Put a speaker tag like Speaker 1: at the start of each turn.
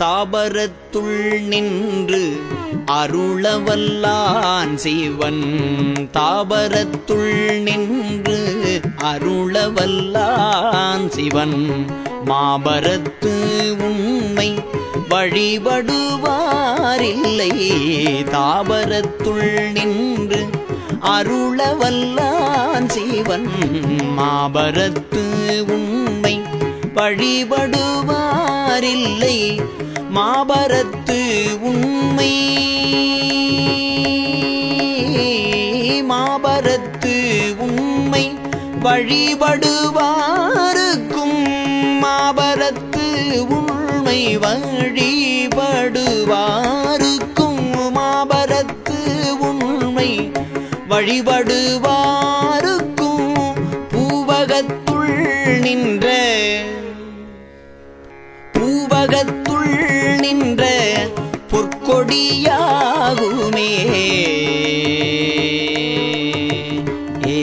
Speaker 1: தாபரத்துள் நின்று அருளவல்லான் சிவன். தாபரத்துள் நின்று அருளவல்லான் சிவன். மாபரத்து உண்மை வழிபடுவாரில்லை. தாபரத்துள் நின்று அருளவல்லான் சிவன். மாபரத்து உண்மை வழிபடுவார் மாறில்லை மாபரத்து உண்மை. மாபரத்து உண்மை வழிபடுவாருக்கும். மாபரத்து உண்மை வழிபடுவாருக்கும். மாபரத்து உண்மை வழிபடுவாருக்கும். பூவகத்துள் நின்ற பூவகத்துள் நின்ற பொற்கொடியாகுமே. ஏ